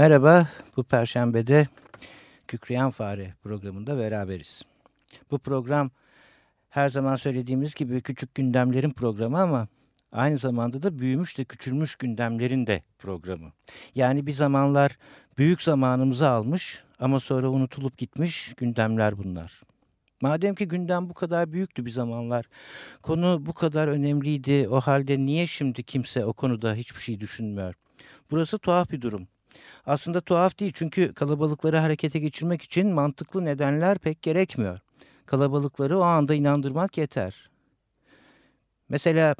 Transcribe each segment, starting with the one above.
Merhaba, bu perşembede Kükreyen Fare programında beraberiz. Bu program her zaman söylediğimiz gibi küçük gündemlerin programı ama aynı zamanda da büyümüş de küçülmüş gündemlerin de programı. Yani bir zamanlar büyük zamanımızı almış ama sonra unutulup gitmiş gündemler bunlar. Madem ki gündem bu kadar büyüktü bir zamanlar, konu bu kadar önemliydi, o halde niye şimdi kimse o konuda hiçbir şey düşünmüyor? Burası tuhaf bir durum. Aslında tuhaf değil çünkü kalabalıkları harekete geçirmek için mantıklı nedenler pek gerekmiyor. Kalabalıkları o anda inandırmak yeter. Mesela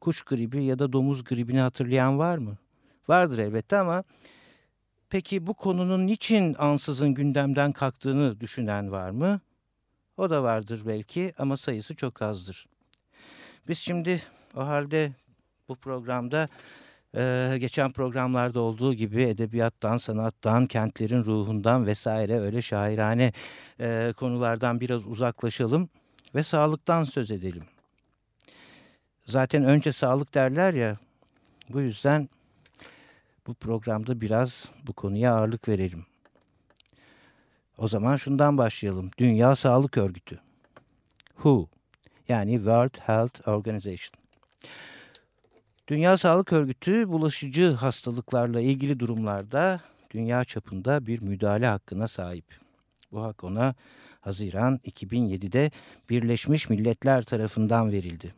kuş gribi ya da domuz gribini hatırlayan var mı? Vardır elbette ama peki bu konunun niçin ansızın gündemden kalktığını düşünen var mı? O da vardır belki ama sayısı çok azdır. Biz şimdi o halde bu programda ee, geçen programlarda olduğu gibi edebiyattan, sanattan, kentlerin ruhundan vesaire öyle şairane e, konulardan biraz uzaklaşalım ve sağlıktan söz edelim. Zaten önce sağlık derler ya, bu yüzden bu programda biraz bu konuya ağırlık verelim. O zaman şundan başlayalım. Dünya Sağlık Örgütü. WHO yani World Health Organization. Dünya Sağlık Örgütü bulaşıcı hastalıklarla ilgili durumlarda dünya çapında bir müdahale hakkına sahip. Bu hak ona Haziran 2007'de Birleşmiş Milletler tarafından verildi.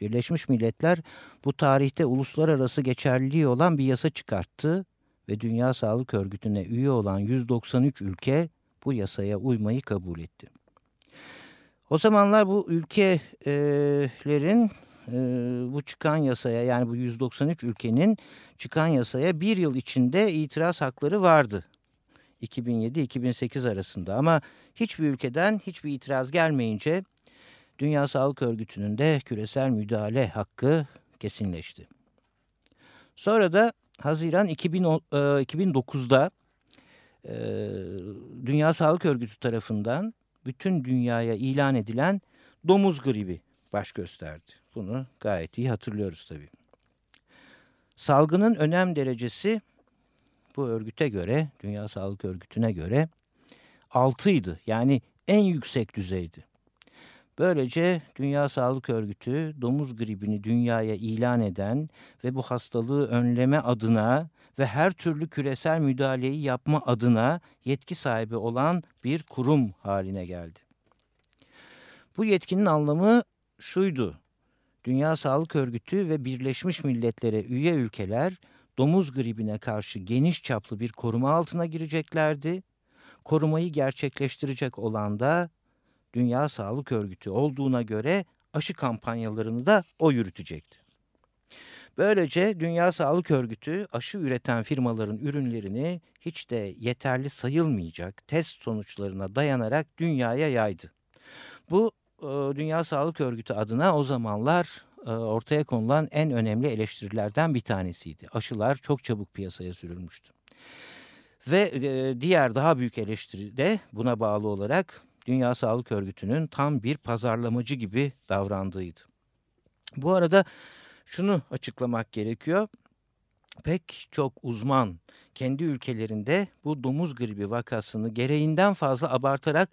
Birleşmiş Milletler bu tarihte uluslararası geçerliliği olan bir yasa çıkarttı ve Dünya Sağlık Örgütü'ne üye olan 193 ülke bu yasaya uymayı kabul etti. O zamanlar bu ülkelerin e, bu çıkan yasaya yani bu 193 ülkenin çıkan yasaya bir yıl içinde itiraz hakları vardı. 2007-2008 arasında ama hiçbir ülkeden hiçbir itiraz gelmeyince Dünya Sağlık Örgütü'nün de küresel müdahale hakkı kesinleşti. Sonra da Haziran 2000, 2009'da e, Dünya Sağlık Örgütü tarafından bütün dünyaya ilan edilen domuz gribi baş gösterdi. Bunu gayet iyi hatırlıyoruz tabii. Salgının önem derecesi bu örgüte göre, Dünya Sağlık Örgütü'ne göre 6'ydı. Yani en yüksek düzeydi. Böylece Dünya Sağlık Örgütü domuz gribini dünyaya ilan eden ve bu hastalığı önleme adına ve her türlü küresel müdahaleyi yapma adına yetki sahibi olan bir kurum haline geldi. Bu yetkinin anlamı şuydu. Dünya Sağlık Örgütü ve Birleşmiş Milletler'e üye ülkeler domuz gribine karşı geniş çaplı bir koruma altına gireceklerdi. Korumayı gerçekleştirecek olan da Dünya Sağlık Örgütü olduğuna göre aşı kampanyalarını da o yürütecekti. Böylece Dünya Sağlık Örgütü aşı üreten firmaların ürünlerini hiç de yeterli sayılmayacak test sonuçlarına dayanarak dünyaya yaydı. Bu Dünya Sağlık Örgütü adına o zamanlar e, ortaya konulan en önemli eleştirilerden bir tanesiydi. Aşılar çok çabuk piyasaya sürülmüştü. Ve e, diğer daha büyük eleştiri de buna bağlı olarak Dünya Sağlık Örgütü'nün tam bir pazarlamacı gibi davrandığıydı. Bu arada şunu açıklamak gerekiyor. Pek çok uzman kendi ülkelerinde bu domuz gribi vakasını gereğinden fazla abartarak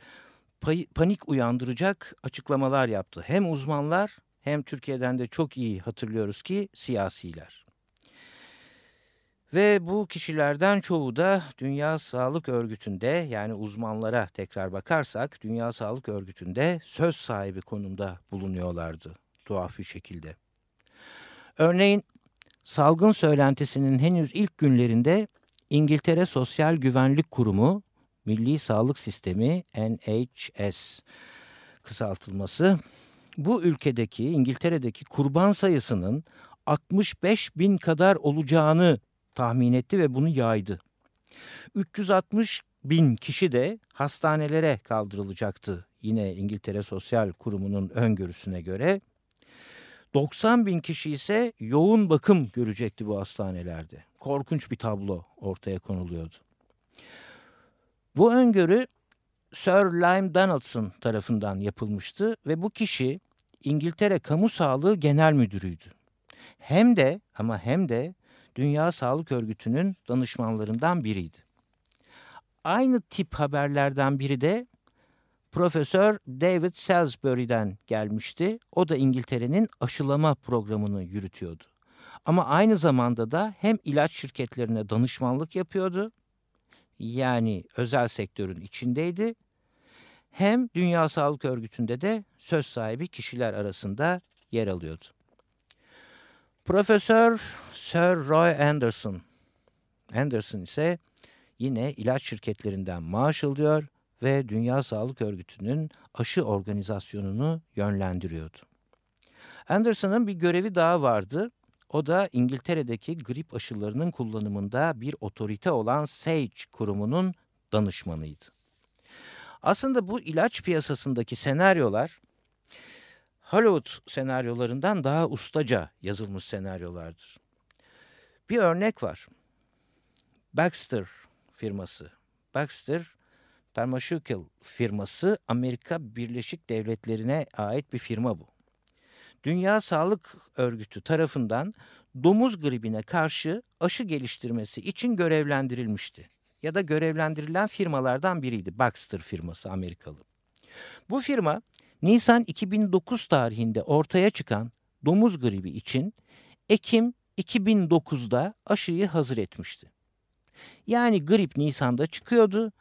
panik uyandıracak açıklamalar yaptı. Hem uzmanlar hem Türkiye'den de çok iyi hatırlıyoruz ki siyasiler. Ve bu kişilerden çoğu da Dünya Sağlık Örgütü'nde yani uzmanlara tekrar bakarsak Dünya Sağlık Örgütü'nde söz sahibi konumda bulunuyorlardı tuhaf bir şekilde. Örneğin salgın söylentisinin henüz ilk günlerinde İngiltere Sosyal Güvenlik Kurumu Milli Sağlık Sistemi NHS kısaltılması bu ülkedeki İngiltere'deki kurban sayısının 65 bin kadar olacağını tahmin etti ve bunu yaydı. 360 bin kişi de hastanelere kaldırılacaktı. Yine İngiltere Sosyal Kurumu'nun öngörüsüne göre 90 bin kişi ise yoğun bakım görecekti bu hastanelerde. Korkunç bir tablo ortaya konuluyordu. Bu öngörü Sir Lyme Donaldson tarafından yapılmıştı ve bu kişi İngiltere Kamu Sağlığı Genel Müdürüydü. Hem de ama hem de Dünya Sağlık Örgütü'nün danışmanlarından biriydi. Aynı tip haberlerden biri de Profesör David Salisbury'den gelmişti. O da İngiltere'nin aşılama programını yürütüyordu. Ama aynı zamanda da hem ilaç şirketlerine danışmanlık yapıyordu. Yani özel sektörün içindeydi. Hem Dünya Sağlık Örgütü'nde de söz sahibi kişiler arasında yer alıyordu. Profesör Sir Roy Anderson. Anderson ise yine ilaç şirketlerinden maaş alıyor ve Dünya Sağlık Örgütü'nün aşı organizasyonunu yönlendiriyordu. Anderson'ın bir görevi daha vardı. O da İngiltere'deki grip aşılarının kullanımında bir otorite olan SAGE kurumunun danışmanıydı. Aslında bu ilaç piyasasındaki senaryolar Hollywood senaryolarından daha ustaca yazılmış senaryolardır. Bir örnek var. Baxter firması. Baxter Pharmaceutical firması Amerika Birleşik Devletleri'ne ait bir firma bu. Dünya Sağlık Örgütü tarafından domuz gribine karşı aşı geliştirmesi için görevlendirilmişti. Ya da görevlendirilen firmalardan biriydi Baxter firması Amerikalı. Bu firma Nisan 2009 tarihinde ortaya çıkan domuz gribi için Ekim 2009'da aşıyı hazır etmişti. Yani grip Nisan'da çıkıyordu.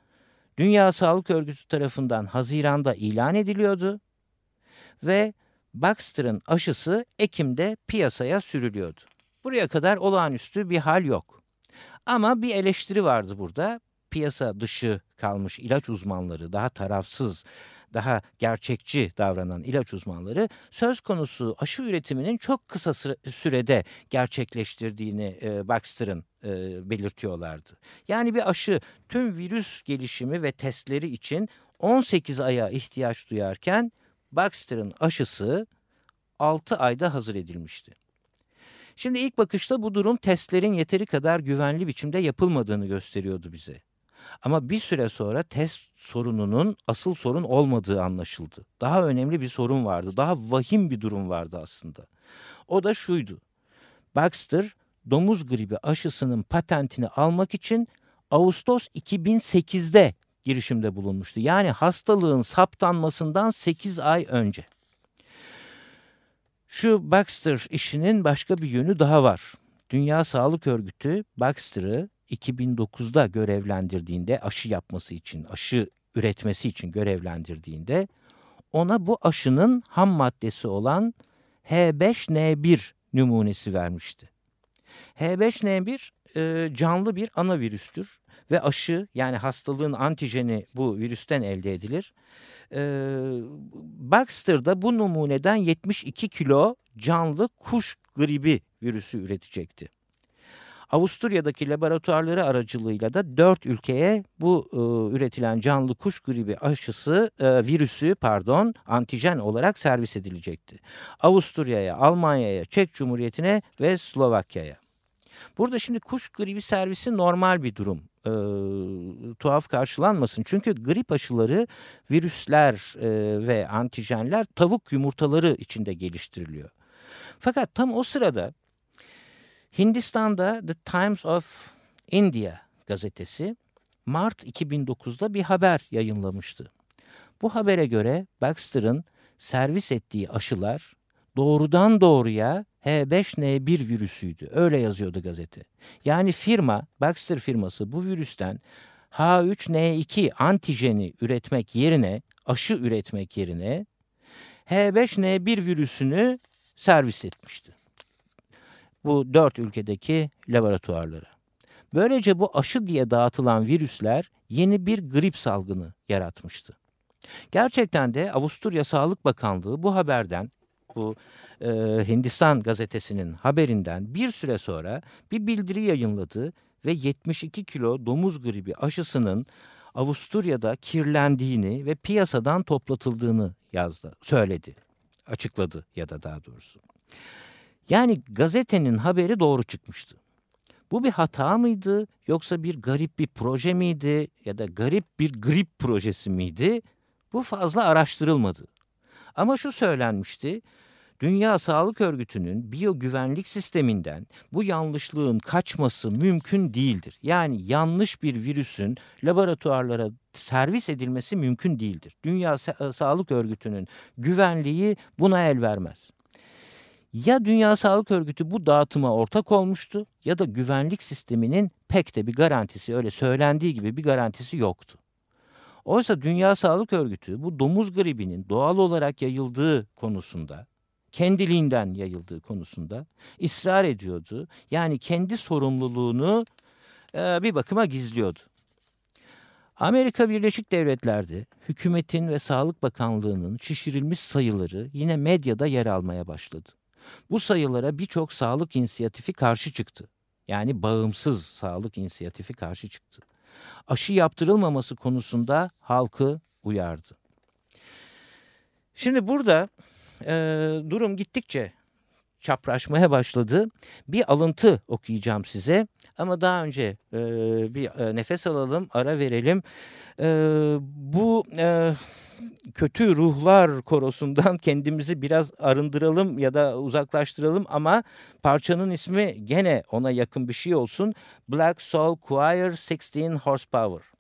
Dünya Sağlık Örgütü tarafından Haziran'da ilan ediliyordu ve Baxter'ın aşısı Ekim'de piyasaya sürülüyordu. Buraya kadar olağanüstü bir hal yok. Ama bir eleştiri vardı burada. Piyasa dışı kalmış ilaç uzmanları, daha tarafsız, daha gerçekçi davranan ilaç uzmanları söz konusu aşı üretiminin çok kısa sürede gerçekleştirdiğini e, Baxter'ın e, belirtiyorlardı. Yani bir aşı tüm virüs gelişimi ve testleri için 18 aya ihtiyaç duyarken Baxter'ın aşısı 6 ayda hazır edilmişti. Şimdi ilk bakışta bu durum testlerin yeteri kadar güvenli biçimde yapılmadığını gösteriyordu bize. Ama bir süre sonra test sorununun asıl sorun olmadığı anlaşıldı. Daha önemli bir sorun vardı. Daha vahim bir durum vardı aslında. O da şuydu. Baxter domuz gribi aşısının patentini almak için Ağustos 2008'de girişimde bulunmuştu. Yani hastalığın saptanmasından 8 ay önce. Şu Baxter işinin başka bir yönü daha var. Dünya Sağlık Örgütü Baxter'ı 2009'da görevlendirdiğinde aşı yapması için, aşı üretmesi için görevlendirdiğinde ona bu aşının ham maddesi olan H5N1 numunesi vermişti. H5N1 e, canlı bir ana virüstür ve aşı yani hastalığın antijeni bu virüsten elde edilir. E, Baxter'da bu numuneden 72 kilo canlı kuş gribi virüsü üretecekti. Avusturya'daki laboratuvarları aracılığıyla da dört ülkeye bu e, üretilen canlı kuş gribi aşısı e, virüsü pardon antijen olarak servis edilecekti. Avusturya'ya, Almanya'ya, Çek Cumhuriyeti'ne ve Slovakya'ya. Burada şimdi kuş gribi servisi normal bir durum. E, tuhaf karşılanmasın. Çünkü grip aşıları virüsler e, ve antijenler tavuk yumurtaları içinde geliştiriliyor. Fakat tam o sırada Hindistan'da The Times of India gazetesi Mart 2009'da bir haber yayınlamıştı. Bu habere göre Baxter'ın servis ettiği aşılar doğrudan doğruya H5N1 virüsüydü. Öyle yazıyordu gazete. Yani firma, Baxter firması bu virüsten H3N2 antijeni üretmek yerine, aşı üretmek yerine H5N1 virüsünü servis etmişti bu dört ülkedeki laboratuvarlara. Böylece bu aşı diye dağıtılan virüsler yeni bir grip salgını yaratmıştı. Gerçekten de Avusturya Sağlık Bakanlığı bu haberden, bu e, Hindistan gazetesinin haberinden bir süre sonra bir bildiri yayınladı ve 72 kilo domuz gribi aşısının Avusturya'da kirlendiğini ve piyasadan toplatıldığını yazdı, söyledi, açıkladı ya da daha doğrusu. Yani gazetenin haberi doğru çıkmıştı. Bu bir hata mıydı yoksa bir garip bir proje miydi ya da garip bir grip projesi miydi? Bu fazla araştırılmadı. Ama şu söylenmişti. Dünya Sağlık Örgütü'nün biyogüvenlik sisteminden bu yanlışlığın kaçması mümkün değildir. Yani yanlış bir virüsün laboratuvarlara servis edilmesi mümkün değildir. Dünya Sa Sağlık Örgütü'nün güvenliği buna el vermez. Ya Dünya Sağlık Örgütü bu dağıtıma ortak olmuştu ya da güvenlik sisteminin pek de bir garantisi öyle söylendiği gibi bir garantisi yoktu. Oysa Dünya Sağlık Örgütü bu domuz gribinin doğal olarak yayıldığı konusunda, kendiliğinden yayıldığı konusunda ısrar ediyordu. Yani kendi sorumluluğunu e, bir bakıma gizliyordu. Amerika Birleşik Devletleri'de hükümetin ve Sağlık Bakanlığı'nın şişirilmiş sayıları yine medyada yer almaya başladı. Bu sayılara birçok sağlık inisiyatifi karşı çıktı. Yani bağımsız sağlık inisiyatifi karşı çıktı. Aşı yaptırılmaması konusunda halkı uyardı. Şimdi burada e, durum gittikçe çapraşmaya başladı. Bir alıntı okuyacağım size ama daha önce e, bir e, nefes alalım, ara verelim. E, bu e, kötü ruhlar korosundan kendimizi biraz arındıralım ya da uzaklaştıralım ama parçanın ismi gene ona yakın bir şey olsun. Black Soul Choir 16 Horsepower.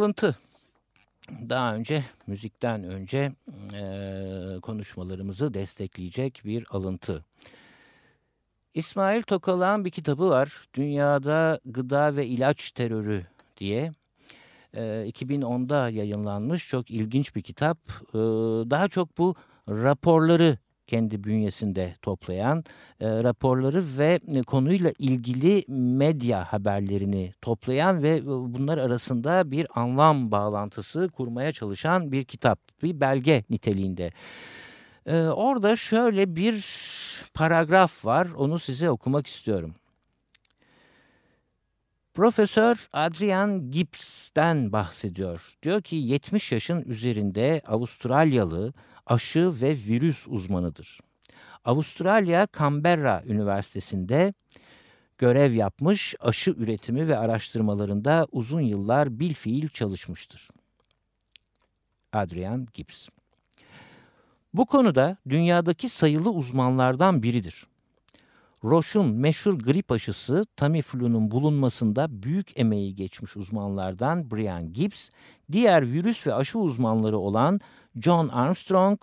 Alıntı. Daha önce müzikten önce e, konuşmalarımızı destekleyecek bir alıntı. İsmail Tokalak'ın bir kitabı var. Dünyada Gıda ve İlaç Terörü diye. E, 2010'da yayınlanmış çok ilginç bir kitap. Daha çok bu raporları kendi bünyesinde toplayan e, raporları ve e, konuyla ilgili medya haberlerini toplayan ve e, bunlar arasında bir anlam bağlantısı kurmaya çalışan bir kitap, bir belge niteliğinde. E, orada şöyle bir paragraf var, onu size okumak istiyorum. Profesör Adrian Gibbs'ten bahsediyor. Diyor ki 70 yaşın üzerinde Avustralyalı aşı ve virüs uzmanıdır. Avustralya Canberra Üniversitesi'nde görev yapmış, aşı üretimi ve araştırmalarında uzun yıllar bilfiil çalışmıştır. Adrian Gibbs Bu konuda dünyadaki sayılı uzmanlardan biridir. Roche'un meşhur grip aşısı Tamiflu'nun bulunmasında büyük emeği geçmiş uzmanlardan Brian Gibbs, diğer virüs ve aşı uzmanları olan John Armstrong,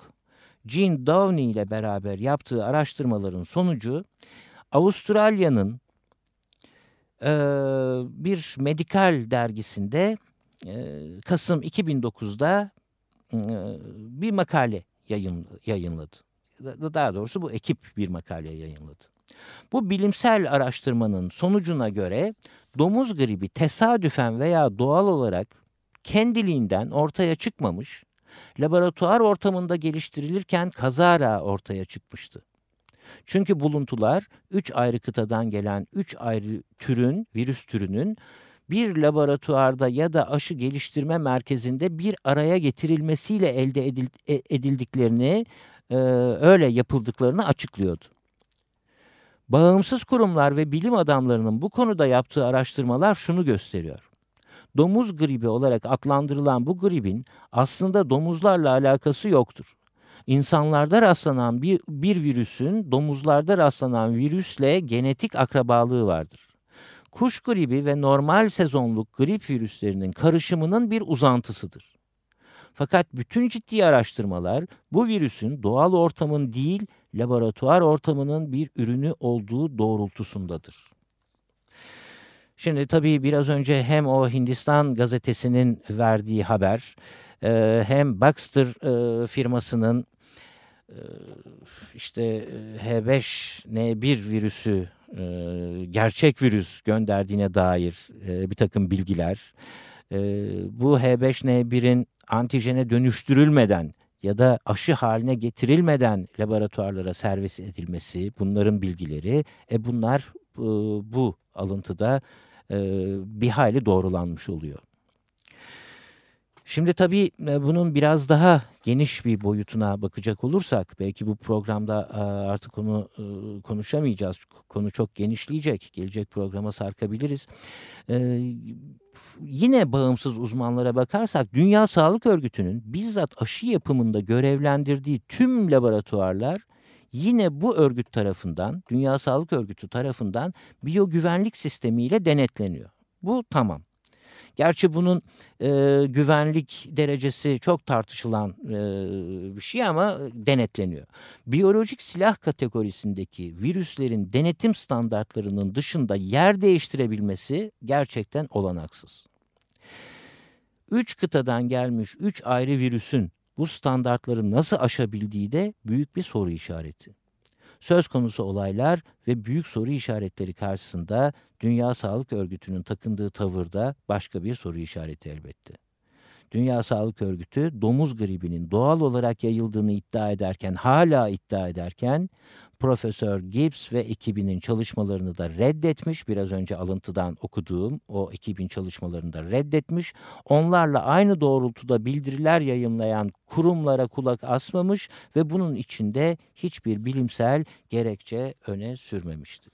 Gene Downey ile beraber yaptığı araştırmaların sonucu Avustralya'nın e, bir medikal dergisinde e, Kasım 2009'da e, bir makale yayın, yayınladı. Daha doğrusu bu ekip bir makale yayınladı. Bu bilimsel araştırmanın sonucuna göre domuz gribi tesadüfen veya doğal olarak kendiliğinden ortaya çıkmamış, laboratuvar ortamında geliştirilirken kazara ortaya çıkmıştı. Çünkü buluntular 3 ayrı kıtadan gelen 3 ayrı türün, virüs türünün bir laboratuvarda ya da aşı geliştirme merkezinde bir araya getirilmesiyle elde e, edildiklerini, öyle yapıldıklarını açıklıyordu. Bağımsız kurumlar ve bilim adamlarının bu konuda yaptığı araştırmalar şunu gösteriyor. Domuz gribi olarak adlandırılan bu gribin aslında domuzlarla alakası yoktur. İnsanlarda rastlanan bir, bir virüsün domuzlarda rastlanan virüsle genetik akrabalığı vardır. Kuş gribi ve normal sezonluk grip virüslerinin karışımının bir uzantısıdır. Fakat bütün ciddi araştırmalar bu virüsün doğal ortamın değil laboratuvar ortamının bir ürünü olduğu doğrultusundadır. Şimdi tabii biraz önce hem o Hindistan gazetesinin verdiği haber e, hem Baxter e, firmasının e, işte H5N1 virüsü gerçek virüs gönderdiğine dair bir takım bilgiler. Bu H5N1'in antijene dönüştürülmeden ya da aşı haline getirilmeden laboratuvarlara servis edilmesi bunların bilgileri e bunlar bu alıntıda e, bir hayli doğrulanmış oluyor. Şimdi tabii e, bunun biraz daha geniş bir boyutuna bakacak olursak belki bu programda e, artık onu e, konuşamayacağız. Konu çok genişleyecek. Gelecek programa sarkabiliriz. Yine bağımsız uzmanlara bakarsak Dünya Sağlık Örgütü'nün bizzat aşı yapımında görevlendirdiği tüm laboratuvarlar yine bu örgüt tarafından, Dünya Sağlık Örgütü tarafından biyogüvenlik sistemiyle denetleniyor. Bu tamam. Gerçi bunun e, güvenlik derecesi çok tartışılan e, bir şey ama denetleniyor. Biyolojik silah kategorisindeki virüslerin denetim standartlarının dışında yer değiştirebilmesi gerçekten olanaksız. Üç kıtadan gelmiş üç ayrı virüsün bu standartları nasıl aşabildiği de büyük bir soru işareti. Söz konusu olaylar ve büyük soru işaretleri karşısında Dünya Sağlık Örgütü'nün takındığı tavırda başka bir soru işareti elbette. Dünya Sağlık Örgütü domuz gribinin doğal olarak yayıldığını iddia ederken hala iddia ederken Profesör Gibbs ve ekibinin çalışmalarını da reddetmiş. Biraz önce alıntıdan okuduğum o ekibin çalışmalarını da reddetmiş. Onlarla aynı doğrultuda bildiriler yayınlayan kurumlara kulak asmamış ve bunun içinde hiçbir bilimsel gerekçe öne sürmemişti.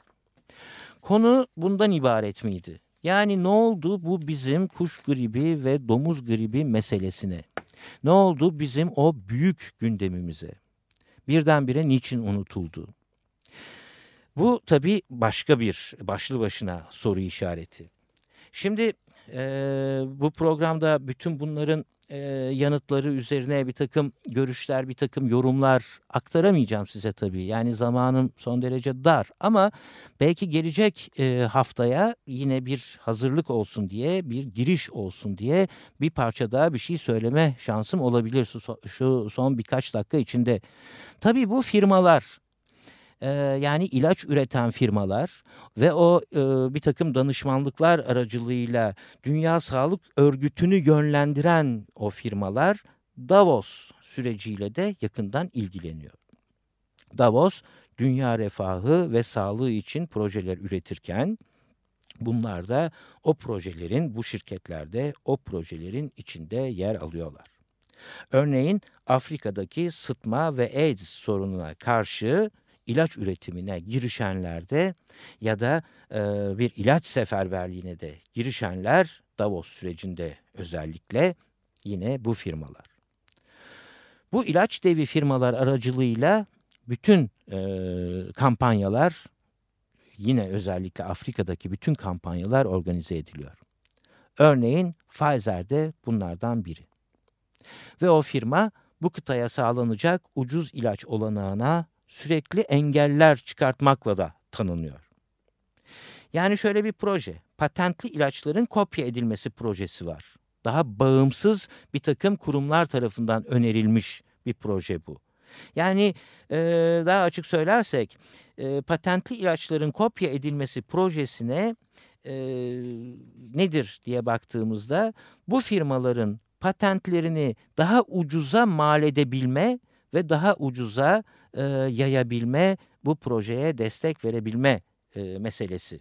Konu bundan ibaret miydi? Yani ne oldu bu bizim kuş gribi ve domuz gribi meselesine? Ne oldu bizim o büyük gündemimize? Birdenbire niçin unutuldu? Bu tabii başka bir başlı başına soru işareti. Şimdi e, bu programda bütün bunların e, yanıtları üzerine bir takım görüşler, bir takım yorumlar aktaramayacağım size tabii. Yani zamanım son derece dar ama belki gelecek e, haftaya yine bir hazırlık olsun diye, bir giriş olsun diye bir parça daha bir şey söyleme şansım olabilir şu, şu son birkaç dakika içinde. Tabii bu firmalar e, yani ilaç üreten firmalar ve o e, bir takım danışmanlıklar aracılığıyla Dünya Sağlık Örgütü'nü yönlendiren o firmalar Davos süreciyle de yakından ilgileniyor. Davos dünya refahı ve sağlığı için projeler üretirken bunlar da o projelerin bu şirketlerde o projelerin içinde yer alıyorlar. Örneğin Afrika'daki sıtma ve AIDS sorununa karşı ilaç üretimine girişenlerde ya da e, bir ilaç seferberliğine de girişenler Davos sürecinde özellikle yine bu firmalar. Bu ilaç devi firmalar aracılığıyla bütün e, kampanyalar yine özellikle Afrika'daki bütün kampanyalar organize ediliyor. Örneğin Pfizer de bunlardan biri. Ve o firma bu kıtaya sağlanacak ucuz ilaç olanağına sürekli engeller çıkartmakla da tanınıyor. Yani şöyle bir proje, patentli ilaçların kopya edilmesi projesi var. Daha bağımsız bir takım kurumlar tarafından önerilmiş bir proje bu. Yani e, daha açık söylersek e, patentli ilaçların kopya edilmesi projesine e, nedir diye baktığımızda bu firmaların patentlerini daha ucuza mal edebilme ve daha ucuza e, yayabilme, bu projeye destek verebilme e, meselesi.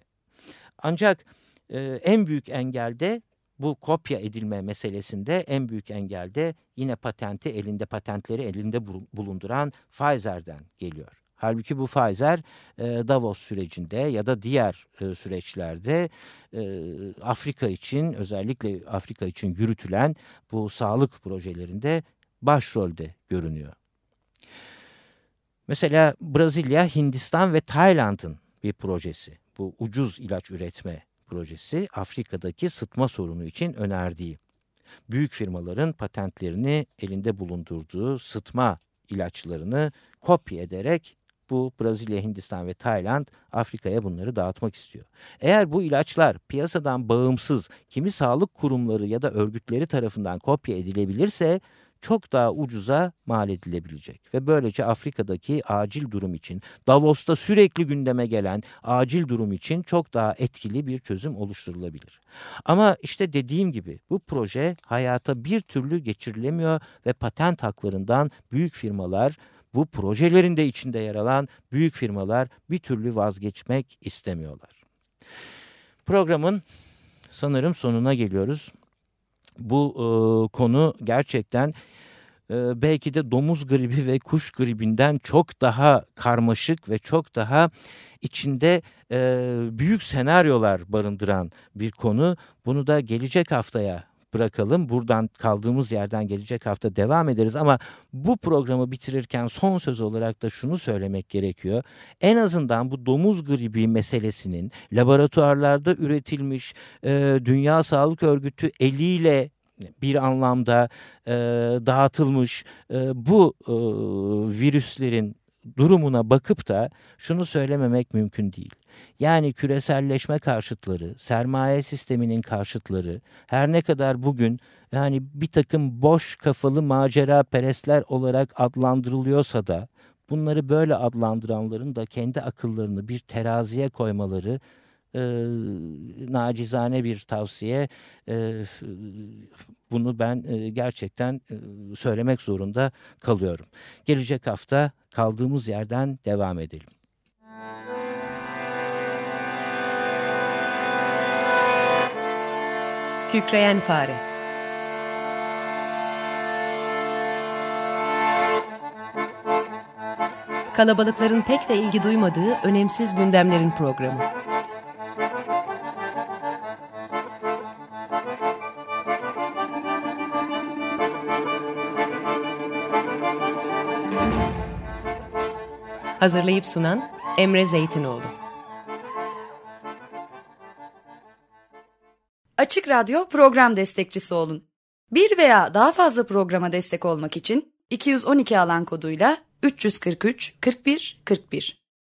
Ancak e, en büyük engelde bu kopya edilme meselesinde en büyük engelde yine patenti elinde patentleri elinde bulunduran Pfizer'den geliyor. Halbuki bu Pfizer Davos sürecinde ya da diğer süreçlerde Afrika için özellikle Afrika için yürütülen bu sağlık projelerinde başrolde görünüyor. Mesela Brezilya, Hindistan ve Tayland'ın bir projesi. Bu ucuz ilaç üretme projesi Afrika'daki sıtma sorunu için önerdiği. Büyük firmaların patentlerini elinde bulundurduğu sıtma ilaçlarını kopya ederek bu Brezilya, Hindistan ve Tayland Afrika'ya bunları dağıtmak istiyor. Eğer bu ilaçlar piyasadan bağımsız kimi sağlık kurumları ya da örgütleri tarafından kopya edilebilirse çok daha ucuza mal edilebilecek. Ve böylece Afrika'daki acil durum için, Davos'ta sürekli gündeme gelen acil durum için çok daha etkili bir çözüm oluşturulabilir. Ama işte dediğim gibi bu proje hayata bir türlü geçirilemiyor ve patent haklarından büyük firmalar bu projelerin de içinde yer alan büyük firmalar bir türlü vazgeçmek istemiyorlar. Programın sanırım sonuna geliyoruz. Bu e, konu gerçekten e, belki de domuz gribi ve kuş gribinden çok daha karmaşık ve çok daha içinde e, büyük senaryolar barındıran bir konu. Bunu da gelecek haftaya bırakalım. Buradan kaldığımız yerden gelecek hafta devam ederiz ama bu programı bitirirken son söz olarak da şunu söylemek gerekiyor. En azından bu domuz gribi meselesinin laboratuvarlarda üretilmiş e, Dünya Sağlık Örgütü eliyle bir anlamda e, dağıtılmış e, bu e, virüslerin durumuna bakıp da şunu söylememek mümkün değil. Yani küreselleşme karşıtları, sermaye sisteminin karşıtları her ne kadar bugün yani bir takım boş kafalı macera perestler olarak adlandırılıyorsa da bunları böyle adlandıranların da kendi akıllarını bir teraziye koymaları e, nacizane bir tavsiye. E, bunu ben e, gerçekten e, söylemek zorunda kalıyorum. Gelecek hafta kaldığımız yerden devam edelim. Kükreyen Fare Kalabalıkların pek de ilgi duymadığı önemsiz gündemlerin programı. Hazırlayıp sunan Emre Zeytinoğlu. Açık Radyo program destekçisi olun. Bir veya daha fazla programa destek olmak için 212 alan koduyla 343 41 41